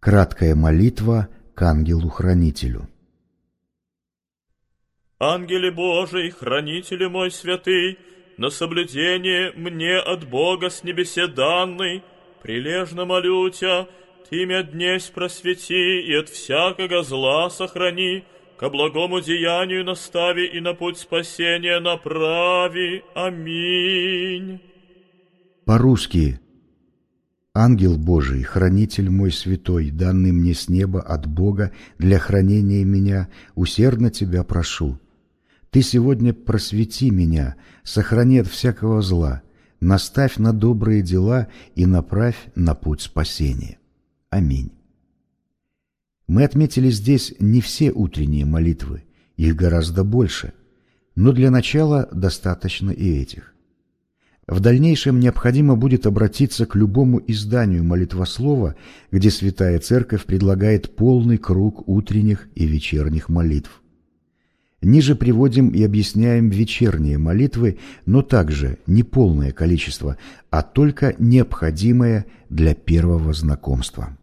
Краткая молитва к ангелу-хранителю. Ангеле Божий, хранитель мой святый, на соблюдение мне от Бога с небесе данный, прилежно молю Тя, Ты меня днесь просвети и от всякого зла сохрани, ко благому деянию настави и на путь спасения направи. Аминь. По-русски Ангел Божий, хранитель мой святой, данный мне с неба от Бога для хранения меня, усердно Тебя прошу. Ты сегодня просвети меня, сохрани от всякого зла, наставь на добрые дела и направь на путь спасения. Аминь. Мы отметили здесь не все утренние молитвы, их гораздо больше, но для начала достаточно и этих. В дальнейшем необходимо будет обратиться к любому изданию молитвослова, где Святая Церковь предлагает полный круг утренних и вечерних молитв. Ниже приводим и объясняем вечерние молитвы, но также не полное количество, а только необходимое для первого знакомства.